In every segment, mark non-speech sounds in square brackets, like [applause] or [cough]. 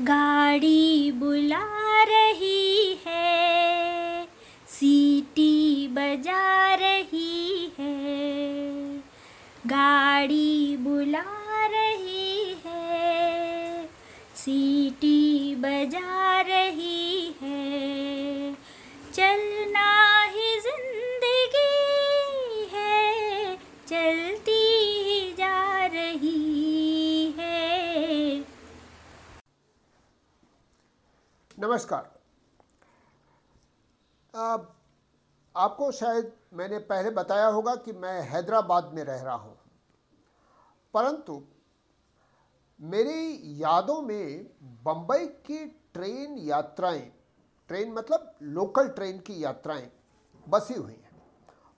गाड़ी बुला रही है, सीटी बजा रही है। गाड़ी बुला रही है, सीटी बजा रही नमस्कार। आपको शायद मैंने पहले बताया होगा कि मैं हैदराबाद में रह रहा हूँ। परंतु मेरी यादों में बम्बई की ट्रेन यात्राएँ, ट्रेन मतलब लोकल ट्रेन की यात्राएँ बसी हुई हैं।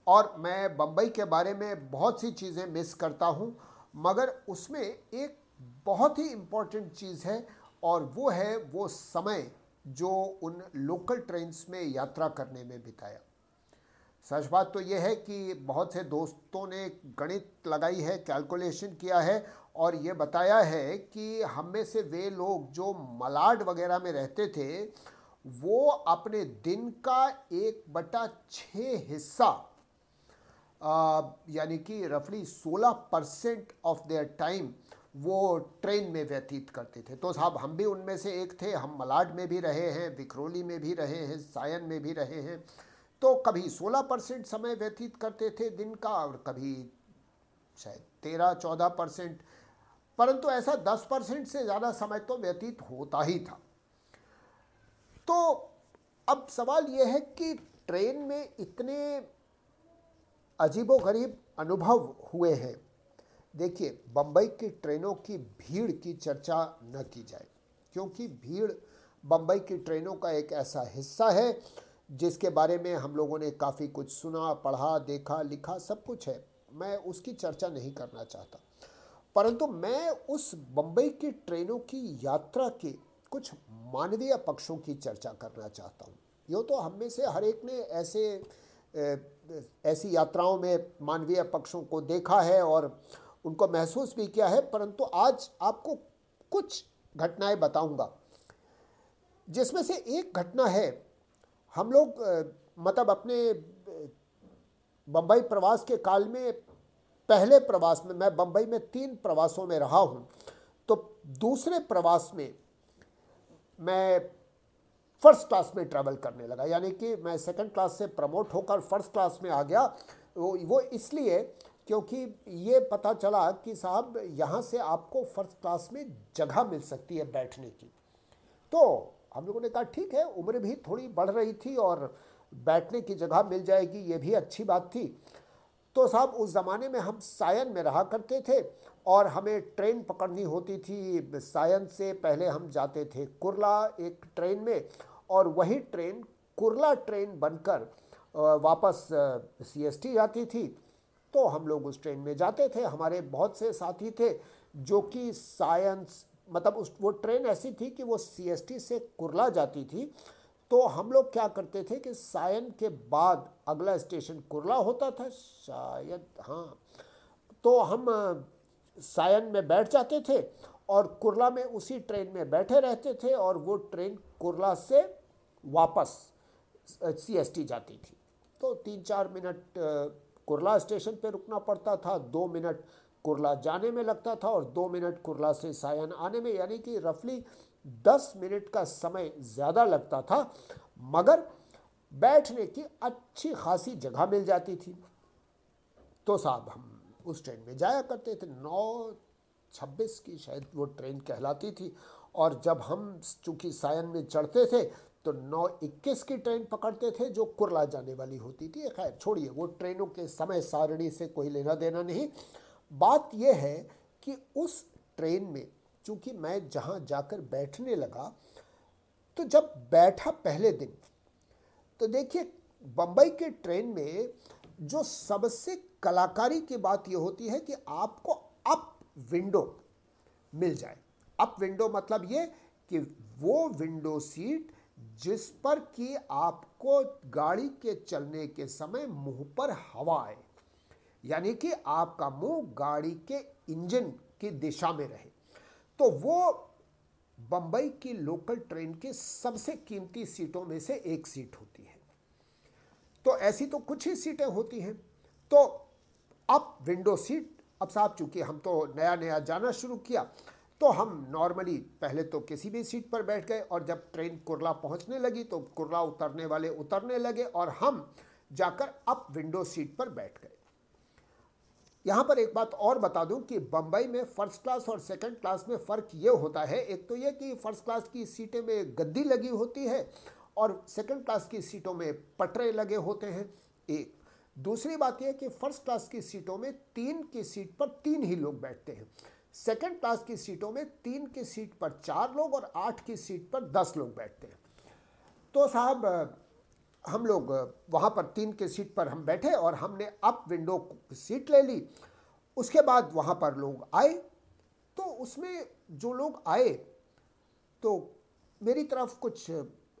और मैं बम्बई के बारे में बहुत सी चीज़ें मिस करता हूँ, मगर उसमें एक बहुत ही इम्पोर्टेंट चीज़ है और वो है वो समय जो उन लोकल ट्रेन्स में यात्रा करने में बिताया। सच बात तो यह है कि बहुत से दोस्तों ने गणित लगाई है, कैलकुलेशन किया है और ये बताया है कि हम में से वे लोग जो मलाड वगैरह में रहते थे, वो अपने दिन का एक बटा छः हिस्सा यानी कि रफली 16 परसेंट ऑफ़ देयर टाइम वो ट्रेन में व्यतीत करते थे। तो साहब, हम भी उनमें से एक थे। हम मलाड में भी रहे हैं, विक्रोली में भी रहे हैं, सायन में भी रहे हैं। तो कभी 16 परसेंट समय व्यतीत करते थे दिन का और कभी शायद तेरह, चौदह परसेंट। परंतु ऐसा दस परसेंट से ज़्यादा समय तो व्यतीत होता ही था। तो अब सवाल यह है कि ट्रेन में इतने अजीबोगरीब अनुभव हुए हैं देखिए बम्बई की ट्रेनों की भीड़ की चर्चा न की जाए, क्योंकि भीड़ बम्बई की ट्रेनों का एक ऐसा हिस्सा है, जिसके बारे में हम लोगों ने काफ़ी कुछ सुना, पढ़ा, देखा, लिखा, सब कुछ है। मैं उसकी चर्चा नहीं करना चाहता। परंतु मैं उस बम्बई की ट्रेनों की यात्रा के कुछ मानवीय पक्षों की चर्चा करना चाहता हूँ। यो तो हम में से हर एक ने ऐसे ऐसी यात्राओं में मानवीय पक्षों को देखा है और उनको महसूस भी किया है, परंतु आज आपको कुछ घटनाएँ बताऊँगा। जिसमें से एक घटना है, हम लोग मतलब अपने बम्बई प्रवास के काल में, पहले प्रवास में, मैं बम्बई में तीन प्रवासों में रहा हूँ। तो दूसरे प्रवास में मैं फ़र्स्ट क्लास में ट्रैवल करने लगा, यानी कि मैं सेकंड क्लास से प्रमोट होकर फ़र्स्ट क्लास में आ गया। वो वो इसलिए क्योंकि ये पता चला कि साहब, यहाँ से आपको फ़र्स्ट क्लास में जगह मिल सकती है बैठने की। तो हम लोगों ने कहा, ठीक है, उम्र भी थोड़ी बढ़ रही थी और बैठने की जगह मिल जाएगी, ये भी अच्छी बात थी। तो साहब, उस ज़माने में हम सायन में रहा करते थे और हमें ट्रेन पकड़नी होती थी। सायन से पहले हम जाते थे कुरला एक ट्रेन में और वही ट्रेन, कुरला ट्रेन बनकर वापस सीएसटी जाती थी। तो हम लोग उस ट्रेन में जाते थे। हमारे बहुत से साथी थे जो कि साइंस मतलब उस, वो ट्रेन ऐसी थी कि वो सीएसटी से कुरला जाती थी। तो हम लोग क्या करते थे कि सायन के बाद अगला स्टेशन कुरला होता था, शायद हाँ। तो हम सायन में बैठ जाते थे और कुरला में उसी ट्रेन में बैठे रहते थे और वो ट्रेन कुरला से वापस सीएसटी जाती थी। तो तीन चार मिनट कुरला स्टेशन पे रुकना पड़ता था। दो मिनट कुरला जाने में लगता था और दो मिनट कुरला से सायन आने में, यानी कि रफली दस मिनट का समय ज़्यादा लगता था, मगर बैठने की अच्छी खासी जगह मिल जाती थी। तो साहब हम उस ट्रेन में जाया करते थे। नौ छब्बीस की शायद वो ट्रेन कहलाती थी और जब हम चूँकि सायन में चढ़ते थे तो नौ इक्कीस की ट्रेन पकड़ते थे, जो कुरला जाने वाली होती थी। खैर, छोड़िए, वो ट्रेनों के समय सारणी से कोई लेना देना नहीं। बात यह है कि उस ट्रेन में, चूँकि मैं जहाँ जाकर बैठने लगा तो जब बैठा पहले दिन तो देखिए बम्बई के ट्रेन में जो सबसे कलाकारी की बात यह होती है कि आपको अप विंडो मिल जाए। अप विंडो मतलब ये कि वो विंडो सीट जिस पर कि आपको गाड़ी के चलने के समय मुँह पर हवा आए। यानी कि आपका मुँह गाड़ी के इंजन की दिशा में रहे। तो वो बम्बई की लोकल ट्रेन के सबसे कीमती सीटों में से एक सीट होती है। तो ऐसी तो कुछ ही सीटें होती हैं। तो अब विंडो सीट, अब साहब चूँकि हम तो नया नया जाना शुरू किया तो हम नॉर्मली पहले तो किसी भी सीट पर बैठ गए और जब ट्रेन कुरला पहुँचने लगी तो कुरला उतरने वाले उतरने लगे और हम जाकर अप विंडो सीट पर बैठ गए। यहाँ पर एक बात और बता दूँ कि बम्बई में फ़र्स्ट क्लास और सेकंड क्लास में फ़र्क ये होता है, एक तो ये कि फ़र्स्ट क्लास की सीटें में गद्दी लगी होती है और सेकंड क्लास की सीटों में पटरे लगे होते हैं, एक। दूसरी बात यह कि फ़र्स्ट क्लास की सीटों में तीन की सीट पर तीन ही लोग बैठते हैं। सेकंड क्लास की सीटों में तीन की सीट पर चार लोग और आठ की सीट पर दस लोग बैठते हैं। तो साहब, हम लोग, वहाँ पर तीन के सीट पर हम बैठे और हमने अप विंडो सीट ले ली। उसके बाद वहाँ पर लोग आए। तो उसमें जो लोग आए तो मेरी तरफ़ कुछ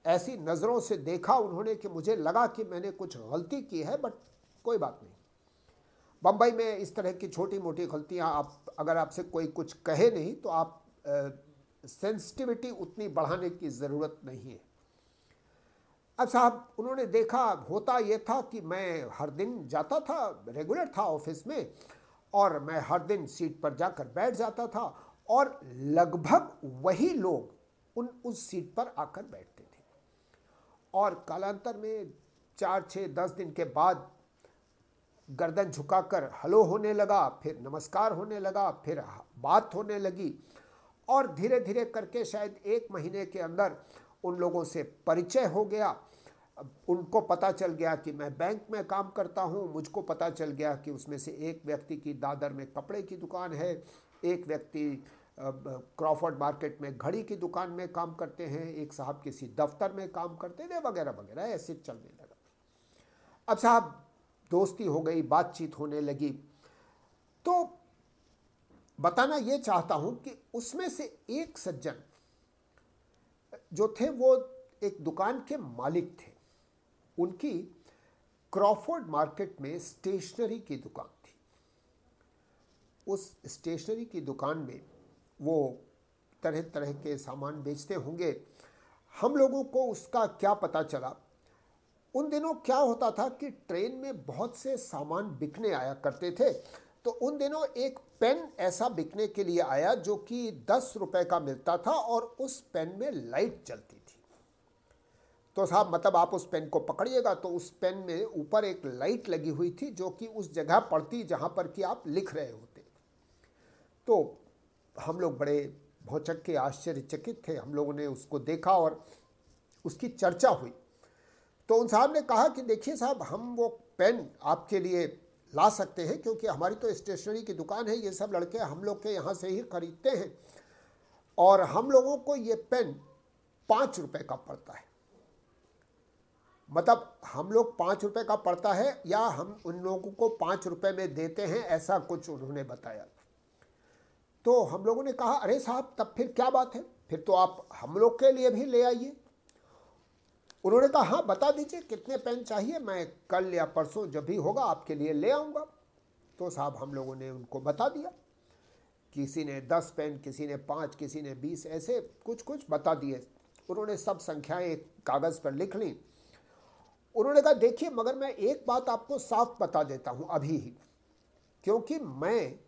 ऐसी नज़रों से देखा उन्होंने कि मुझे लगा कि मैंने कुछ गलती की है बट कोई बात नहीं। बम्बई में इस तरह की छोटी मोटी गलतियाँ आप, अगर आपसे कोई कुछ कहे नहीं तो आप सेंसिटिविटी उतनी बढ़ाने की ज़रूरत नहीं है। अब साहब, उन्होंने देखा, होता ये था कि मैं हर दिन जाता था रेगुलर था ऑफ़िस में, और मैं हर दिन सीट पर जाकर बैठ जाता था, और लगभग वही लोग उन, उस सीट पर आकर बैठते थे। और कालांतर में चार छः दस दिन के बाद गर्दन झुकाकर हलो होने लगा, फिर नमस्कार होने लगा, फिर बात होने लगी और धीरे धीरे करके शायद एक महीने के अंदर उन लोगों से परिचय हो गया। उनको पता चल गया कि मैं बैंक में काम करता हूँ, मुझको पता चल गया कि उसमें से एक व्यक्ति की दादर में कपड़े की दुकान है, एक व्यक्ति क्रॉफर्ड मार्केट में घड़ी की दुकान में काम करते हैं, एक साहब किसी दफ्तर में काम करते थे वगैरह वगैरह ऐसे चलने लगा। अब साहब दोस्ती हो गई, बातचीत होने लगी। तो बताना ये चाहता हूँ कि उसमें से एक सज्जन जो थे वो एक दुकान के मालिक थे। उनकी क्रॉफोर्ड मार्केट में स्टेशनरी की दुकान थी। उस स्टेशनरी की दुकान में वो तरह तरह के सामान बेचते होंगे। हम लोगों को उसका क्या पता चला? उन दिनों क्या होता था कि ट्रेन में बहुत से सामान बिकने आया करते थे। तो उन दिनों एक पेन ऐसा बिकने के लिए आया जो कि दस रुपए का मिलता था और उस पेन में लाइट चलती थी। तो साहब मतलब आप उस पेन को पकड़िएगा तो उस पेन में ऊपर एक लाइट लगी हुई थी जो कि उस जगह पड़ती जहाँ पर कि आप लिख रहे होते। तो हम लोग बड़े भौचक के आश्चर्यचकित थे। हम लोगों ने उसको देखा और उसकी चर्चा हुई। तो उन साहब ने कहा कि देखिए साहब, हम वो पेन आपके लिए ला सकते हैं क्योंकि हमारी तो स्टेशनरी की दुकान है, ये सब लड़के हम लोग के यहाँ से ही खरीदते हैं। और हम लोगों को ये पेन पाँच रुपये का पड़ता है। मतलब हम लोग पाँच रुपये का पड़ता है या हम उन लोगों को पाँच रुपये में देते हैं, ऐसा कुछ उन्होंने बताया। तो हम लोगों ने कहा, अरे साहब, तब फिर क्या बात है? फिर तो आप हम लोग के लिए भी ले आइए। उन्होंने कहा हाँ बता दीजिए, कितने पेन चाहिए? मैं कल या परसों जब भी होगा आपके लिए ले आऊँगा। तो साहब, हम लोगों ने उनको बता दिया। किसी ने दस पेन, किसी ने पाँच, किसी ने बीस, ऐसे कुछ कुछ बता दिए। उन्होंने सब संख्याएँ कागज़ पर लिख ली। उन्होंने कहा, देखिए, मगर मैं एक बात आपको साफ़ बता देता हूँ अभी ही, क्योंकि मैं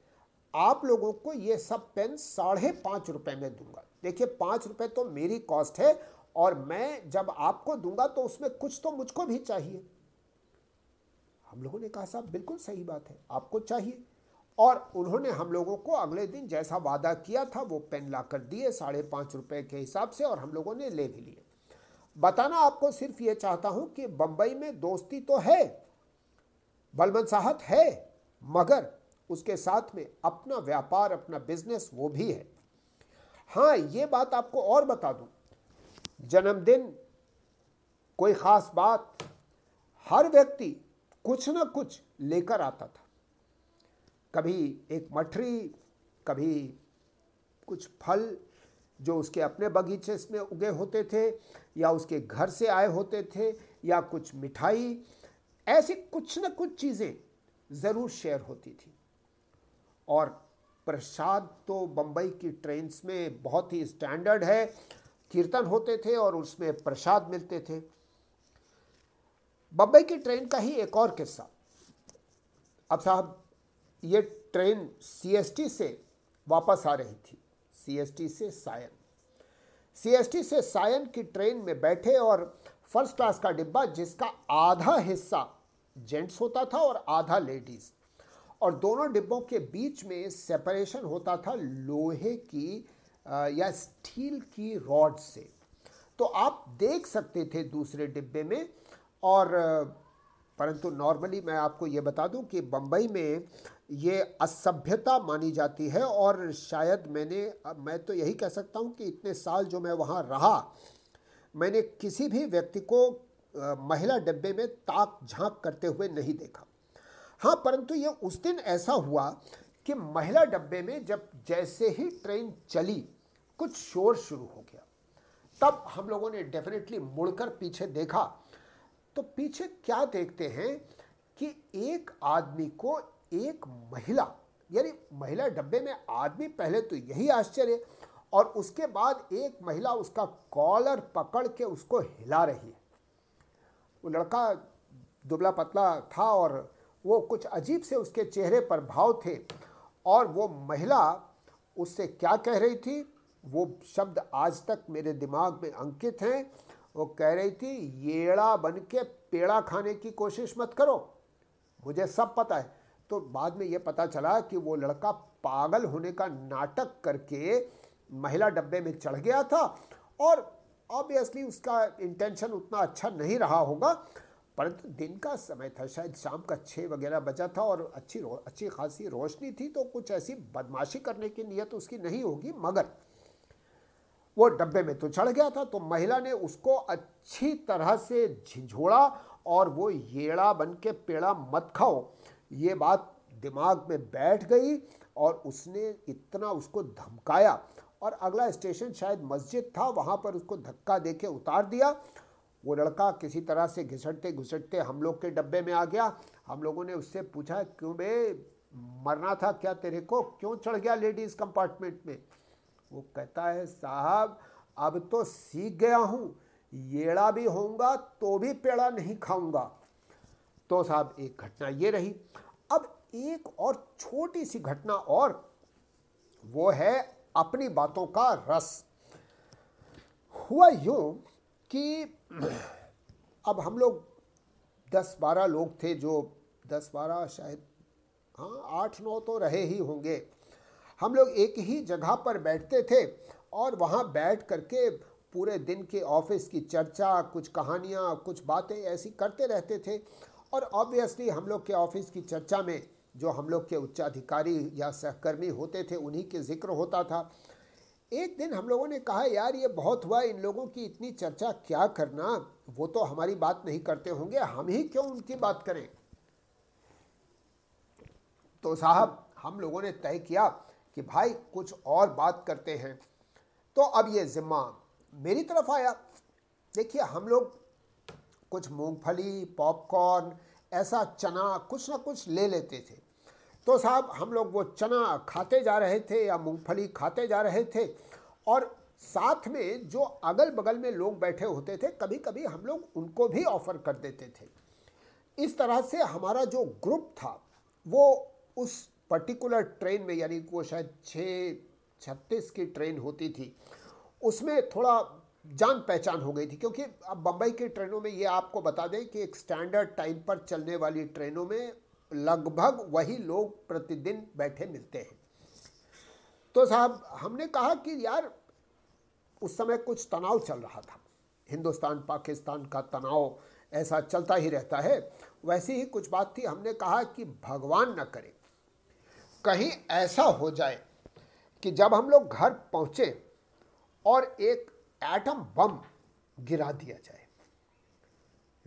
आप लोगों को ये सब पेन साढ़े पाँच रुपये में दूँगा। देखिए, पाँच रुपये तो मेरी कॉस्ट है और मैं जब आपको दूँगा तो उसमें कुछ तो मुझको भी चाहिए। हम लोगों ने कहा, साहब, बिल्कुल सही बात है, आपको चाहिए। और उन्होंने हम लोगों को अगले दिन जैसा वादा किया था, वो पेन ला कर दिए साढ़े पाँच रुपये के हिसाब से और हम लोगों ने ले भी लिए। बताना आपको सिर्फ़ ये चाहता हूँ कि बंबई में दोस्ती तो है, बलबन साहत है, मगर उसके साथ में अपना व्यापार, अपना बिज़नेस वो भी है। हाँ ये बात आपको और बता दूँ। जन्मदिन, कोई ख़ास बात, हर व्यक्ति कुछ ना कुछ लेकर आता था। कभी एक मठरी, कभी कुछ फल जो उसके अपने बगीचे में उगे होते थे, या उसके घर से आए होते थे, या कुछ मिठाई, ऐसी कुछ न कुछ चीज़ें ज़रूर शेयर होती थी। और प्रसाद तो बम्बई की ट्रेन्स में बहुत ही स्टैंडर्ड है कीर्तन होते थे और उसमें प्रसाद मिलते थे। बम्बई की ट्रेन का ही एक और किस्सा। अब साहब, ये ट्रेन सीएसटी से वापस आ रही थी। सीएसटी से सायन। सीएसटी से सायन की ट्रेन में बैठे और फ़र्स्ट क्लास का डिब्बा, जिसका आधा हिस्सा जेंट्स होता था और आधा लेडीज़। और दोनों डिब्बों के बीच में सेपरेशन होता था लोहे की या स्टील की रॉड से। तो आप देख सकते थे दूसरे डिब्बे में, और परंतु नॉर्मली मैं आपको ये बता दूँ कि बम्बई में ये असभ्यता मानी जाती है, और शायद मैंने मैं तो यही कह सकता हूँ कि इतने साल जो मैं वहाँ रहा, मैंने किसी भी व्यक्ति को महिला डिब्बे में ताक झाँक करते हुए नहीं देखा। हाँ परंतु ये उस दिन ऐसा हुआ कि महिला डब्बे में जब जैसे ही ट्रेन चली, कुछ शोर शुरू हो गया। तब हम लोगों ने डेफिनेटली मुड़कर पीछे देखा। तो पीछे क्या देखते हैं कि एक आदमी को एक महिला, यानी महिला डब्बे में आदमी पहले तो यही आश्चर्य, और उसके बाद एक महिला उसका कॉलर पकड़ के उसको हिला रही है। वो लड़का दुबला पतला था और वो कुछ अजीब से उसके चेहरे पर भाव थे। और वो महिला उससे क्या कह रही थी? वो शब्द आज तक मेरे दिमाग में अंकित हैं। वो कह रही थी, येड़ा बन के पेड़ा खाने की कोशिश मत करो। मुझे सब पता है। तो बाद में ये पता चला कि वो लड़का पागल होने का नाटक करके महिला डब्बे में चढ़ गया था। और ऑब्वियसली उसका इंटेंशन उतना अच्छा नहीं रहा होगा। परंतु दिन का समय था, शायद शाम का छः वगैरह बजा था और अच्छी अच्छी खासी रोशनी थी तो कुछ ऐसी बदमाशी करने की नीयत उसकी नहीं होगी, मगर वो डब्बे में तो चढ़ गया था तो महिला ने उसको अच्छी तरह से झिझोड़ा और वो येड़ा बन के पेड़ा मत खाओ। ये बात दिमाग में बैठ गई और उसने इतना उसको धमकाया और अगला स्टेशन शायद मस्जिद था, वहाँ पर उसको धक्का दे के उतार दिया वो लड़का किसी तरह से घिसटते घुसटते हम लोग के डब्बे में आ गया। हम लोगों ने उससे पूछा, क्यों बे, मरना था क्या तेरे को? क्यों चढ़ गया लेडीज़ कंपार्टमेंट में? वो कहता है, साहब, अब तो सीख गया हूँ। येड़ा भी होऊँगा तो भी पेड़ा नहीं खाऊँगा। तो साहब, एक घटना ये रही। अब एक और छोटी सी घटना और, वो है अपनी बातों का रस। हुआ यूँ कि अब हम लोग दस बारह लोग थे जो दस बारह शायद हाँ आठ नौ तो रहे ही होंगे। हम लोग एक ही जगह पर बैठते थे और वहाँ बैठ करके पूरे दिन के ऑफ़िस की चर्चा, कुछ कहानियाँ, कुछ बातें ऐसी करते रहते थे। और ऑब्वियसली हम लोग के ऑफ़िस की चर्चा में जो हम लोग के उच्चाधिकारी या सहकर्मी होते थे, उन्हीं के ज़िक्र होता था। एक दिन हम लोगों ने कहा, यार, ये बहुत हुआ, इन लोगों की इतनी चर्चा क्या करना? वो तो हमारी बात नहीं करते होंगे, हम ही क्यों उनकी बात करें? तो साहब, हम लोगों ने तय किया कि भाई, कुछ और बात करते हैं। तो अब ये ज़िम्मा मेरी तरफ़ आया। देखिए, हम लोग कुछ मूंगफली, पॉपकॉर्न, ऐसा चना कुछ ना कुछ ले लेते थे। तो साहब, हम लोग वो चना खाते जा रहे थे या मूंगफली खाते जा रहे थे और साथ में जो अगल बगल में लोग बैठे होते थे कभी कभी हम लोग उनको भी ऑफ़र कर देते थे। इस तरह से हमारा जो ग्रुप था, वो उस पर्टिकुलर ट्रेन में, यानी वो शायद छः छत्तीस की ट्रेन होती थी, उसमें थोड़ा जान पहचान हो गई थी, क्योंकि अब बम्बई की ट्रेनों में ये आपको बता दें कि एक स्टैंडर्ड टाइम पर चलने वाली ट्रेनों में लगभग वही लोग प्रतिदिन बैठे मिलते हैं। तो साहब, हमने कहा कि यार, उस समय कुछ तनाव चल रहा था। हिंदुस्तान, पाकिस्तान का तनाव ऐसा चलता ही रहता है। वैसी ही कुछ बात थी। हमने कहा कि भगवान न करे। कहीं ऐसा हो जाए कि जब हम लोग घर पहुँचे और एक एटम बम गिरा दिया जाए।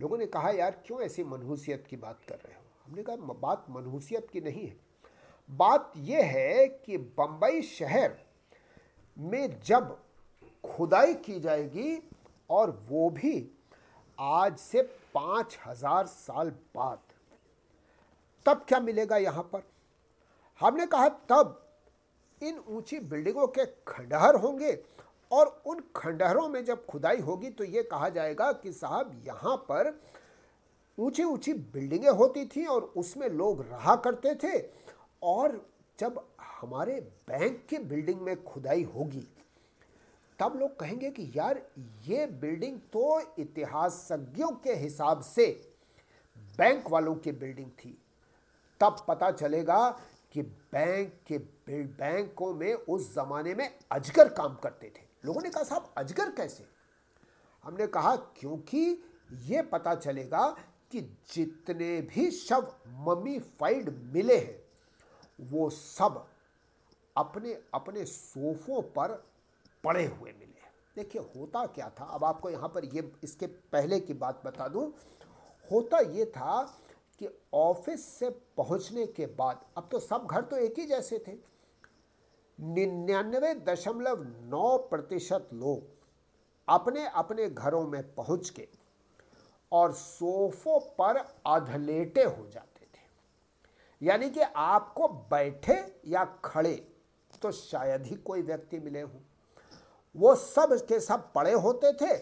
लोगों ने कहा, यार, क्यों ऐसी मनहूसियत की बात कर रहे हो? हमने कहा बात मनहूसियत की नहीं है। बात यह है कि बंबई शहर में जब खुदाई की जाएगी और वो भी आज से पाँच हज़ार साल बाद, तब क्या मिलेगा यहाँ पर? हमने कहा, तब इन ऊँची बिल्डिंगों के खंडहर होंगे और उन खंडहरों में जब खुदाई होगी तो ये कहा जाएगा कि साहब, यहाँ पर ऊँची ऊँची बिल्डिंगें होती थी और उसमें लोग रहा करते थे। और जब हमारे बैंक की बिल्डिंग में खुदाई होगी, तब लोग कहेंगे कि यार, ये बिल्डिंग तो इतिहासज्ञों के हिसाब से बैंक वालों की बिल्डिंग थी। तब पता चलेगा कि बैंक के बैंकों में उस जमाने में अजगर काम करते थे। लोगों ने कहा, साहब, अजगर कैसे? हमने कहा, क्योंकि ये पता चलेगा कि जितने भी शव ममीफाइड मिले हैं, वो सब अपने अपने सोफों पर पड़े हुए मिले देखिए, होता क्या था? अब आपको यहाँ पर ये, इसके पहले की बात बता दूँ। होता ये था कि ऑफ़िस से पहुँचने के बाद, अब तो सब घर तो एक ही जैसे थे। निन्यानवे दशमलव नौ प्रतिशत लोग अपने अपने घरों में पहुँच के और सोफों पर अधलेटे हो जाते थे। यानी कि आपको बैठे या खड़े तो शायद ही कोई व्यक्ति मिले हों। वो सब के सब पड़े होते थे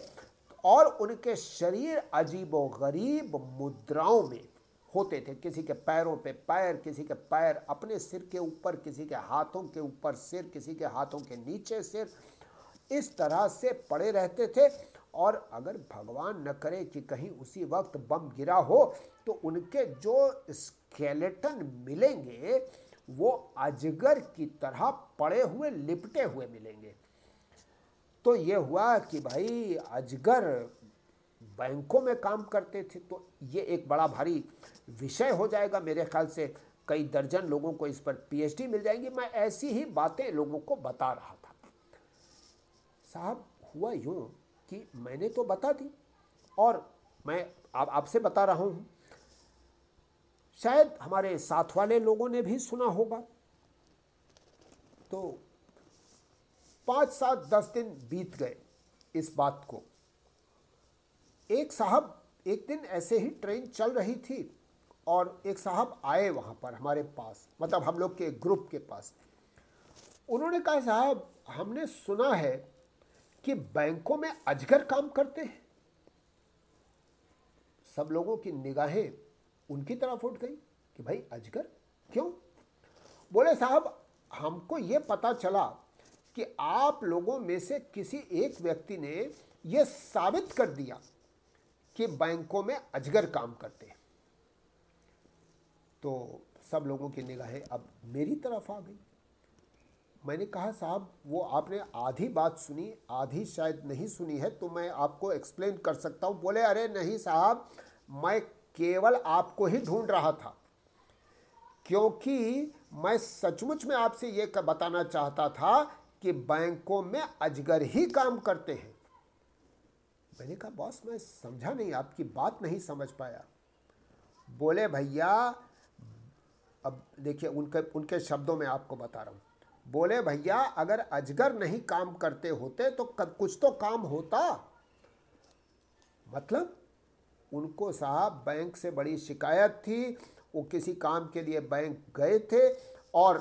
और उनके शरीर अजीबो गरीब मुद्राओं में होते थे। किसी के पैरों पे पैर, किसी के पैर अपने सिर के ऊपर, किसी के हाथों के ऊपर सिर, किसी के हाथों के नीचे सिर, इस तरह से पड़े रहते थे। और अगर भगवान न करे कि कहीं उसी वक्त बम गिरा हो तो उनके जो स्केलेटन मिलेंगे, वो अजगर की तरह पड़े हुए, लिपटे हुए मिलेंगे। तो ये हुआ कि भाई अजगर बैंकों में काम करते थे तो ये एक बड़ा भारी विषय हो जाएगा मेरे ख्याल से। कई दर्जन लोगों को इस पर पीएचडी मिल जाएँगी। मैं ऐसी ही बातें लोगों को बता रहा था। साहब, हुआ यूँ कि मैंने तो बता दी। और मैं आप, आपसे बता रहा हूँ, शायद हमारे साथ वाले लोगों ने भी सुना होगा। तो पाँच सात दस दिन बीत गए इस बात को। एक साहब, एक दिन ऐसे ही ट्रेन चल रही थी और एक साहब आए वहाँ पर हमारे पास मतलब हम लोग के ग्रुप के पास। उन्होंने कहा, साहब, हमने सुना है कि बैंकों में अजगर काम करते हैं। सब लोगों की निगाहें उनकी तरफ़ उठ गई कि भाई अजगर क्यों? बोले, साहब, हमको ये पता चला कि आप लोगों में से किसी एक व्यक्ति ने यह साबित कर दिया कि बैंकों में अजगर काम करते हैं। तो सब लोगों की निगाहें अब मेरी तरफ़ आ गई। मैंने कहा, साहब, वो आपने आधी बात सुनी, आधी शायद नहीं सुनी है तो मैं आपको एक्सप्लेन कर सकता हूँ। बोले, अरे नहीं साहब, मैं केवल आपको ही ढूंढ रहा था, क्योंकि मैं सचमुच में आपसे ये बताना चाहता था कि बैंकों में अजगर ही काम करते हैं। मैंने कहा, बॉस, मैं समझा नहीं, आपकी बात नहीं समझ पाया। बोले, भैया, अब देखिए, उनके उनके शब्दों में आपको बता रहा हूँ। बोले, भैया, अगर अजगर नहीं काम करते होते तो कुछ तो काम होता। मतलब उनको साहब बैंक से बड़ी शिकायत थी, वो किसी काम के लिए बैंक गए थे और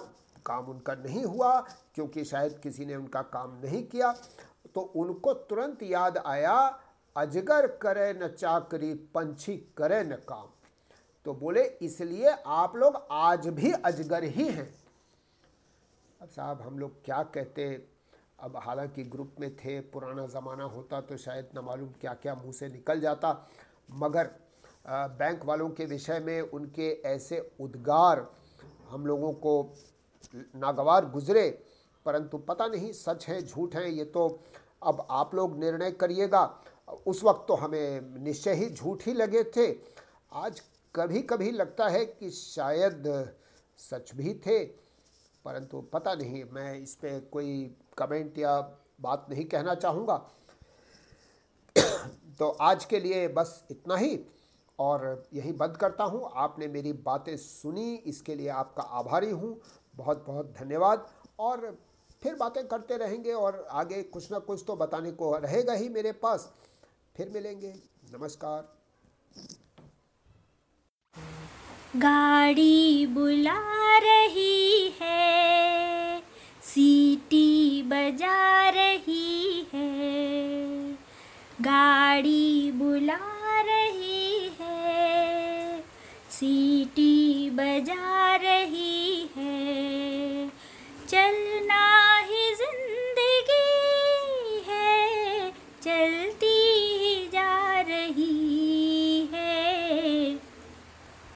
काम उनका नहीं हुआ, क्योंकि शायद किसी ने उनका काम नहीं किया। तो उनको तुरंत याद आया, अजगर करे न चाकरी, पंछी करे न काम। तो बोले, इसलिए आप लोग आज भी अजगर ही हैं। अब साहब, हम लोग क्या कहते? अब हालाँकि ग्रुप में थे, पुराना ज़माना होता तो शायद ना मालूम क्या क्या मुँह से निकल जाता, मगर बैंक वालों के विषय में उनके ऐसे उद्गार हम लोगों को नागवार गुजरे, परंतु पता नहीं सच है, झूठ है, ये तो अब आप लोग निर्णय करिएगा। उस वक्त तो हमें निश्चय ही झूठ ही लगे थे। आज कभी कभी लगता है कि शायद सच भी थे। परंतु पता नहीं, मैं इस पर कोई कमेंट या बात नहीं कहना चाहूँगा। [coughs] तो आज के लिए बस इतना ही, और यही बंद करता हूँ। आपने मेरी बातें सुनी, इसके लिए आपका आभारी हूँ। बहुत बहुत धन्यवाद, और फिर बातें करते रहेंगे, और आगे कुछ ना कुछ तो बताने को रहेगा ही मेरे पास। फिर मिलेंगे। नमस्कार। गाड़ी बुला रही है, सीटी बजा रही है। गाड़ी बुला रही है, सीटी बजा रही है। चलना ही ज़िंदगी है, चल